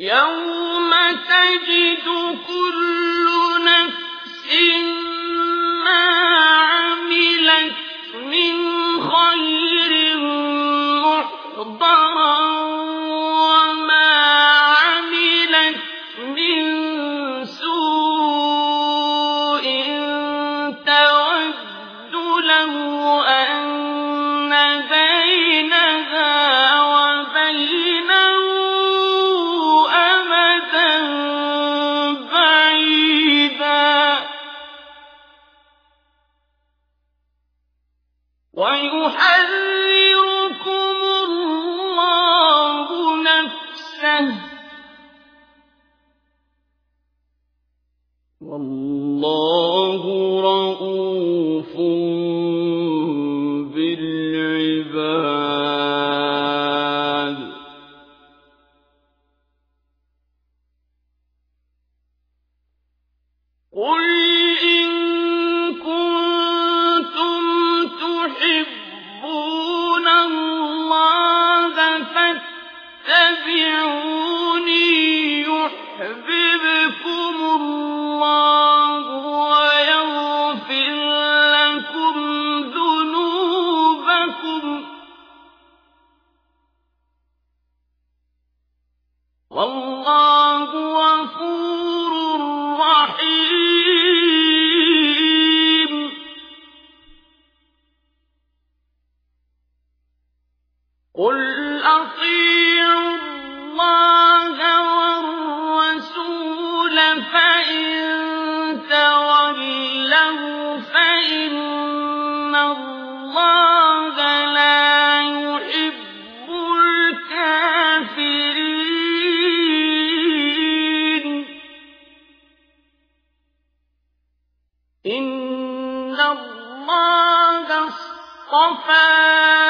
يوم تجد كل نفس والله رؤوف بالعباد. قل إن كنتم تحبون الله فاتبعوني فإن تولوا فإن الله لا يحب الكافرين إن الله اصطفى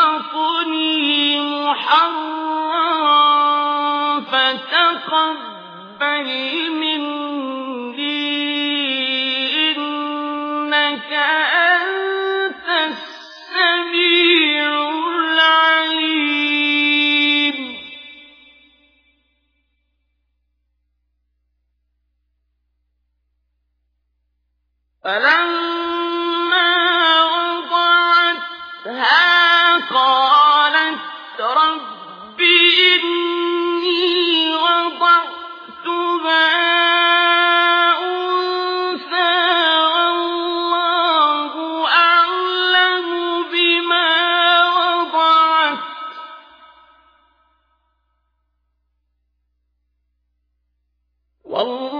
خلقني محررا فتقبل مني إنك أنت السميع العليم. فلما الله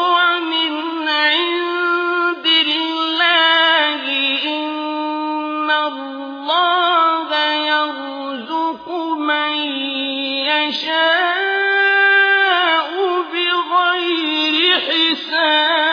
يشاء بغير حساب